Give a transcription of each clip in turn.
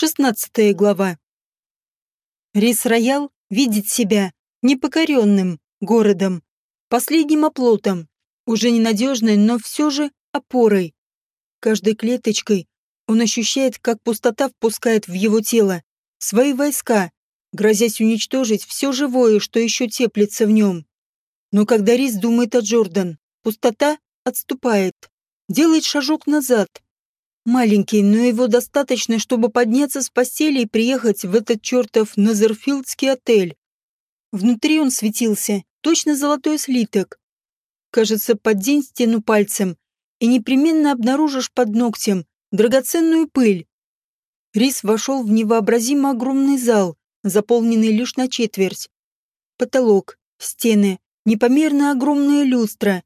Шестнадцатая глава. Рис Роял видит себя непокоренным городом, последним оплотом, уже ненадежной, но все же опорой. Каждой клеточкой он ощущает, как пустота впускает в его тело свои войска, грозясь уничтожить все живое, что еще теплится в нем. Но когда Рис думает о Джордан, пустота отступает, делает шажок назад – Маленький, но его достаточно, чтобы подняться с постели и приехать в этот чертов Назерфилдский отель. Внутри он светился, точно золотой слиток. Кажется, поддень стену пальцем, и непременно обнаружишь под ногтем драгоценную пыль. Рис вошел в невообразимо огромный зал, заполненный лишь на четверть. Потолок, стены, непомерно огромная люстра.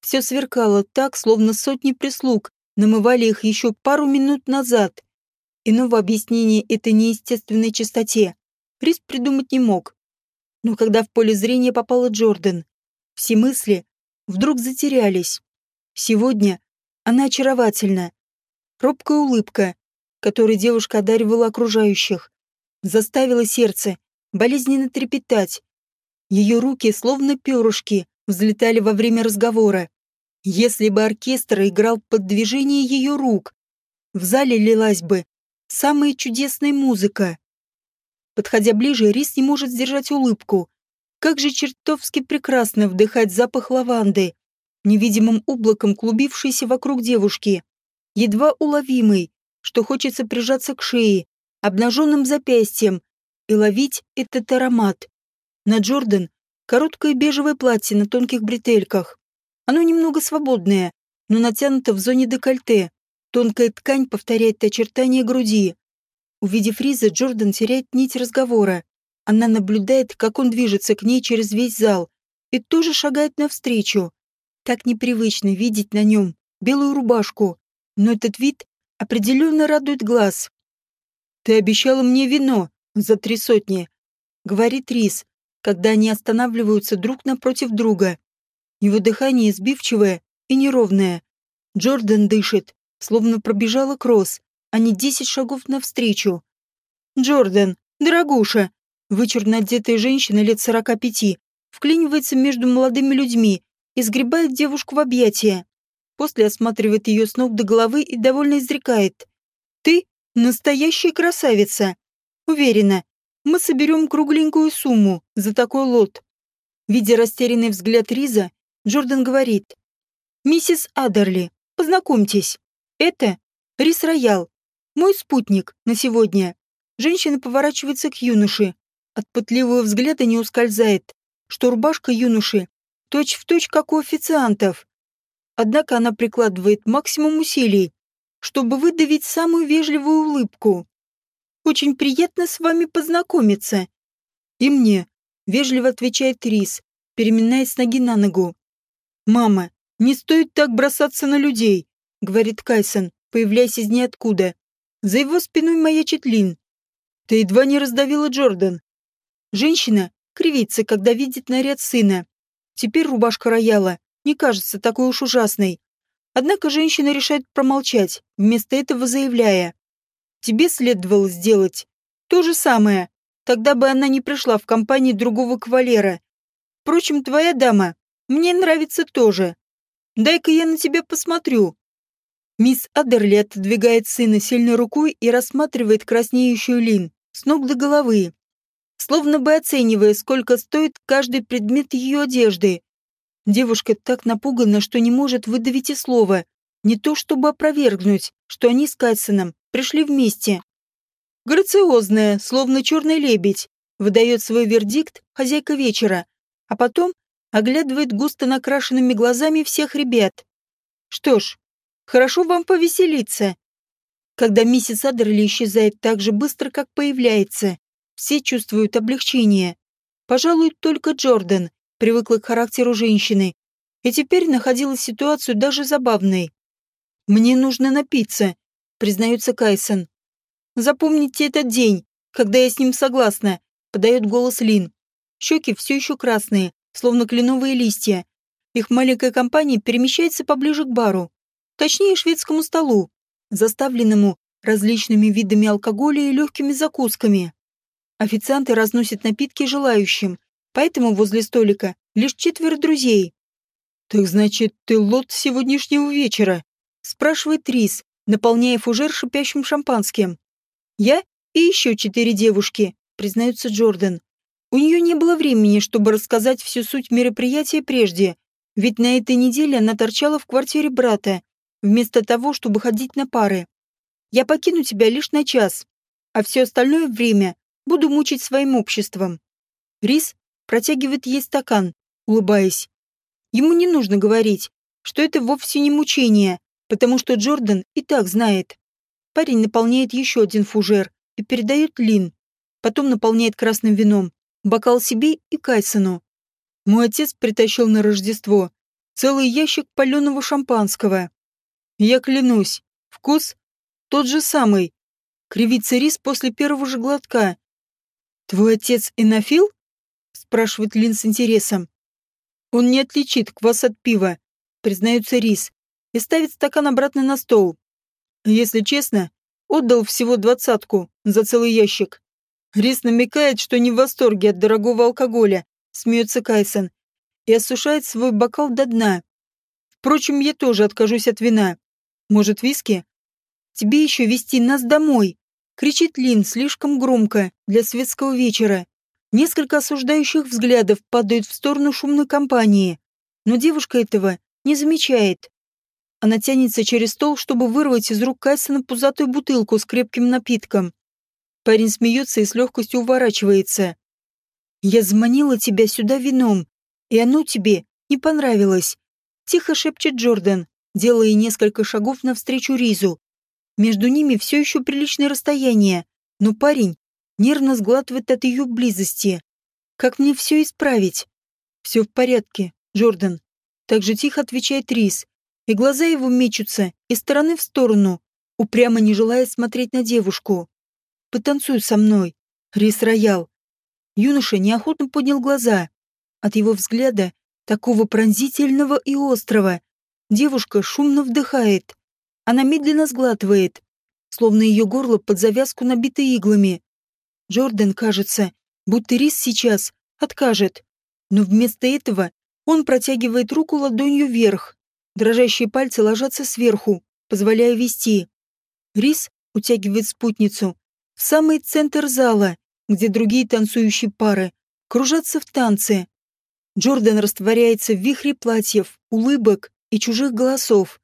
Все сверкало так, словно сотни прислуг намывали их еще пару минут назад. Иного объяснения этой неестественной чистоте Рис придумать не мог. Но когда в поле зрения попала Джордан, все мысли вдруг затерялись. Сегодня она очаровательна. Робкая улыбка, которой девушка одаривала окружающих, заставила сердце болезненно трепетать. Ее руки, словно перышки, взлетали во время разговора. Если бы оркестр играл под движение ее рук, в зале лилась бы самая чудесная музыка. Подходя ближе, Рис не может сдержать улыбку. Как же чертовски прекрасно вдыхать запах лаванды, невидимым облаком клубившийся вокруг девушки, едва уловимый, что хочется прижаться к шее, обнаженным запястьем и ловить этот аромат. На Джордан короткое бежевое платье на тонких бретельках, оно немного свободное, но натянуто в зоне декольте. Тонкая ткань повторяет очертания груди. Увидев Риза, Джордан теряет нить разговора. Она наблюдает, как он движется к ней через весь зал и тоже шагает навстречу. Так непривычно видеть на нем белую рубашку, но этот вид определенно радует глаз. «Ты обещала мне вино за три сотни», — говорит Риз, когда они останавливаются друг напротив друга. Его дыхание сбивчивое и неровное. Джордан дышит, словно пробежала кросс, а не десять шагов навстречу. «Джордан, дорогуша!» Вычурно одетая женщина лет сорока пяти вклинивается между молодыми людьми и сгребает девушку в объятия. После осматривает ее с ног до головы и довольно изрекает. «Ты настоящая красавица! Уверена, мы соберем кругленькую сумму за такой лот». Видя растерянный взгляд Риза, Джордан говорит. «Миссис Адерли, познакомьтесь. Это Рис Роял, мой спутник на сегодня». Женщина поворачивается к юноше. От пытливого взгляда не ускользает, что рубашка юноши точь-в-точь, точь, как у официантов. Однако она прикладывает максимум усилий, чтобы выдавить самую вежливую улыбку. «Очень приятно с вами познакомиться». «И мне», — вежливо отвечает Рис, переминаясь с ноги на ногу. «Мама, не стоит так бросаться на людей», — говорит Кайсон, появляясь из ниоткуда. За его спиной маячит Лин. «Ты едва не раздавила Джордан». Женщина кривится, когда видит наряд сына. Теперь рубашка рояла не кажется такой уж ужасной. Однако женщина решает промолчать, вместо этого заявляя. «Тебе следовало сделать то же самое. Тогда бы она не пришла в компании другого кавалера. Впрочем, твоя дама мне нравится тоже. Дай-ка я на тебя посмотрю». Мисс Адерли отодвигает сына сильной рукой и рассматривает краснеющую Лин с ног до головы, словно бы оценивая, сколько стоит каждый предмет ее одежды. Девушка так напугана, что не может выдавить и слова, не то чтобы опровергнуть, что они с Кайсоном пришли вместе. Грациозная, словно черный лебедь, выдает свой вердикт хозяйка вечера, а потом оглядывает густо накрашенными глазами всех ребят. Что ж, хорошо вам повеселиться. Когда миссис Адерли исчезает так же быстро, как появляется, все чувствуют облегчение. Пожалуй, только Джордан привыкла к характеру женщины и теперь находила ситуацию даже забавной. «Мне нужно напиться», — признается Кайсон. «Запомните этот день, когда я с ним согласна», — подает голос Лин. Щеки все еще красные, словно кленовые листья. Их маленькая компания перемещается поближе к бару, точнее шведскому столу, заставленному различными видами алкоголя и легкими закусками. Официанты разносят напитки желающим, поэтому возле столика лишь четверо друзей. «Так значит, ты лот сегодняшнего вечера?» – спрашивает Рис, наполняя фужер шипящим шампанским. «Я и еще четыре девушки», – признается Джордан. У нее не было времени, чтобы рассказать всю суть мероприятия прежде, ведь на этой неделе она торчала в квартире брата, вместо того, чтобы ходить на пары. «Я покину тебя лишь на час, а все остальное время буду мучить своим обществом». Рис протягивает ей стакан, улыбаясь. Ему не нужно говорить, что это вовсе не мучение, потому что Джордан и так знает. Парень наполняет еще один фужер и передает Лин. Потом наполняет красным вином бокал себе и Кайсону. Мой отец притащил на Рождество целый ящик паленого шампанского. Я клянусь, вкус тот же самый. Кривится рис после первого же глотка. «Твой отец энофил?» — спрашивает Лин с интересом. «Он не отличит квас от пива», — признается рис, и ставит стакан обратно на стол. Если честно, отдал всего двадцатку за целый ящик. Рис намекает, что не в восторге от дорогого алкоголя, смеется Кайсон, и осушает свой бокал до дна. Впрочем, я тоже откажусь от вина. Может, виски? Тебе еще вести нас домой, кричит Лин слишком громко для светского вечера. Несколько осуждающих взглядов падают в сторону шумной компании, но девушка этого не замечает. Она тянется через стол, чтобы вырвать из рук Кайсона пузатую бутылку с крепким напитком. Парень смеется и с легкостью уворачивается. «Я заманила тебя сюда вином, и оно тебе не понравилось», — тихо шепчет Джордан, делая несколько шагов навстречу Ризу. Между ними все еще приличное расстояние, но парень нервно сглатывает от ее близости. «Как мне все исправить?» «Все в порядке, Джордан», — так же тихо отвечает Риз, и глаза его мечутся из стороны в сторону, упрямо не желая смотреть на девушку. Потанцуй со мной, Рис Роял. Юноша неохотно поднял глаза. От его взгляда, такого пронзительного и острого, девушка шумно вдыхает. Она медленно сглатывает, словно ее горло под завязку набито иглами. Джордан, кажется, будто Рис сейчас откажет. Но вместо этого он протягивает руку ладонью вверх. Дрожащие пальцы ложатся сверху, позволяя вести. Рис утягивает спутницу, в самый центр зала, где другие танцующие пары кружатся в танце. Джордан растворяется в вихре платьев, улыбок и чужих голосов.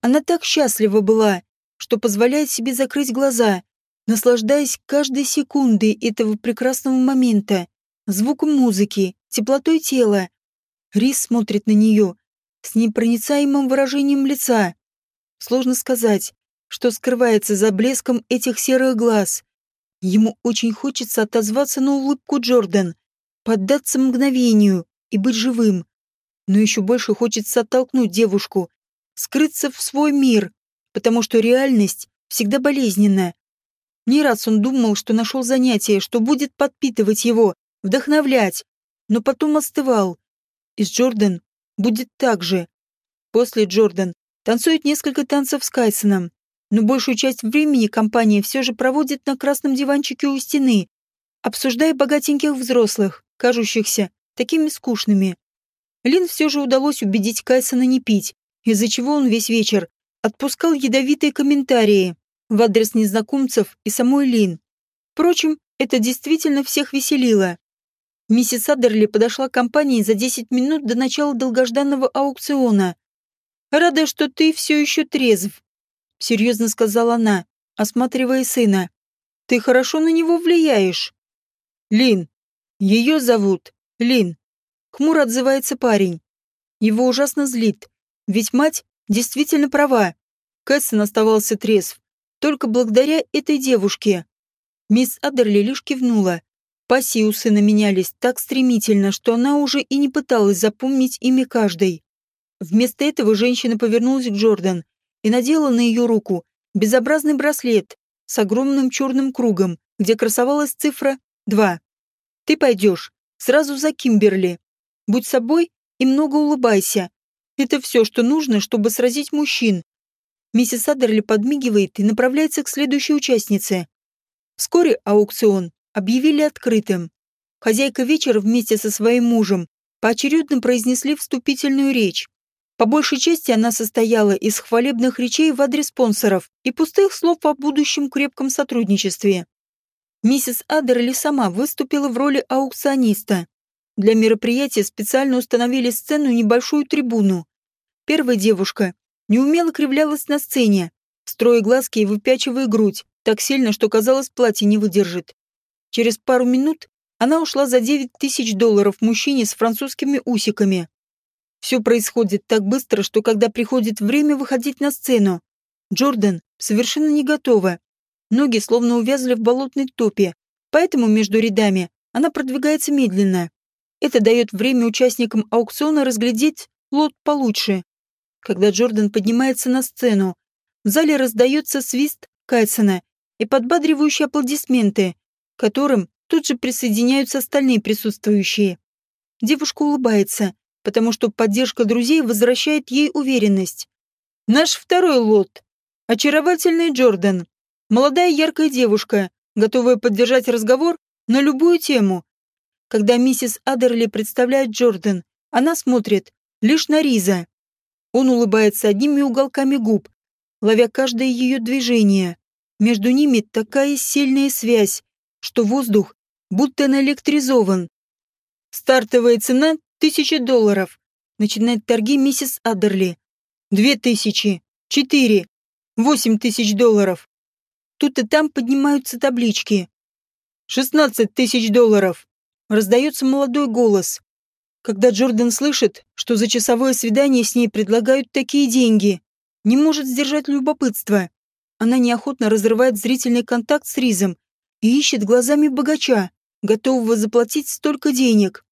Она так счастлива была, что позволяет себе закрыть глаза, наслаждаясь каждой секундой этого прекрасного момента, звуком музыки, теплотой тела. Рис смотрит на нее с непроницаемым выражением лица. Сложно сказать, что скрывается за блеском этих серых глаз. Ему очень хочется отозваться на улыбку Джордан, поддаться мгновению и быть живым. Но еще больше хочется оттолкнуть девушку, скрыться в свой мир, потому что реальность всегда болезненна. Не раз он думал, что нашел занятие, что будет подпитывать его, вдохновлять, но потом остывал. И с Джордан будет так же. После Джордан танцует несколько танцев с Кайсоном, но большую часть времени компания все же проводит на красном диванчике у стены, обсуждая богатеньких взрослых, кажущихся такими скучными. Лин все же удалось убедить Кайсона не пить, из-за чего он весь вечер отпускал ядовитые комментарии в адрес незнакомцев и самой Лин. Впрочем, это действительно всех веселило. Миссис Адерли подошла к компании за 10 минут до начала долгожданного аукциона. «Рада, что ты все еще трезв», серьезно сказала она, осматривая сына. Ты хорошо на него влияешь. Лин. Ее зовут Лин. Хмуро отзывается парень. Его ужасно злит, ведь мать действительно права. Кэссон оставался трезв только благодаря этой девушке. Мисс Адерли лишь кивнула. Пассии у сына менялись так стремительно, что она уже и не пыталась запомнить имя каждой. Вместо этого женщина повернулась к Джордан и надела на ее руку безобразный браслет с огромным черным кругом, где красовалась цифра 2. Ты пойдешь сразу за Кимберли. Будь собой и много улыбайся. Это все, что нужно, чтобы сразить мужчин. Миссис Адерли подмигивает и направляется к следующей участнице. Вскоре аукцион объявили открытым. Хозяйка вечера вместе со своим мужем поочередно произнесли вступительную речь. По большей части она состояла из хвалебных речей в адрес спонсоров и пустых слов о будущем крепком сотрудничестве. Миссис Адерли сама выступила в роли аукциониста. Для мероприятия специально установили сцену небольшую трибуну. Первая девушка неумело кривлялась на сцене, строя глазки и выпячивая грудь, так сильно, что казалось, платье не выдержит. Через пару минут она ушла за 9 тысяч долларов мужчине с французскими усиками. Все происходит так быстро, что когда приходит время выходить на сцену, Джордан совершенно не готова. Ноги словно увязли в болотной топе, поэтому между рядами она продвигается медленно. Это дает время участникам аукциона разглядеть лот получше. Когда Джордан поднимается на сцену, в зале раздается свист Кайсона и подбадривающие аплодисменты, к которым тут же присоединяются остальные присутствующие. Девушка улыбается, потому что поддержка друзей возвращает ей уверенность. Наш второй лот. Очаровательный Джордан. Молодая яркая девушка, готовая поддержать разговор на любую тему. Когда миссис Адерли представляет Джордан, она смотрит лишь на Риза. Он улыбается одними уголками губ, ловя каждое ее движение. Между ними такая сильная связь, что воздух будто наэлектризован. Стартовая цена Тысячи долларов. Начинает торги миссис Адерли. Две тысячи. Четыре. Восемь тысяч долларов. Тут и там поднимаются таблички. Шестнадцать тысяч долларов. Раздается молодой голос. Когда Джордан слышит, что за часовое свидание с ней предлагают такие деньги, не может сдержать любопытство. Она неохотно разрывает зрительный контакт с Ризом и ищет глазами богача, готового заплатить столько денег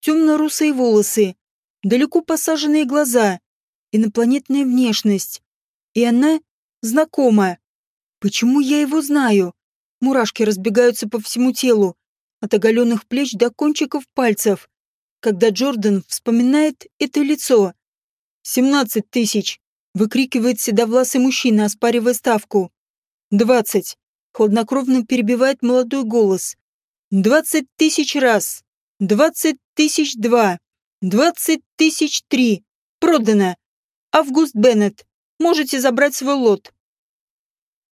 темно-русые волосы, далеко посаженные глаза, инопланетная внешность. И она знакома. Почему я его знаю? Мурашки разбегаются по всему телу, от оголенных плеч до кончиков пальцев, когда Джордан вспоминает это лицо. «Семнадцать тысяч!» — выкрикивает седовласый мужчина, оспаривая ставку. «Двадцать!» — хладнокровно перебивает молодой голос. «Двадцать тысяч раз!» Двадцать тысяч два. Двадцать тысяч три. Продано. Август Беннет. Можете забрать свой лот.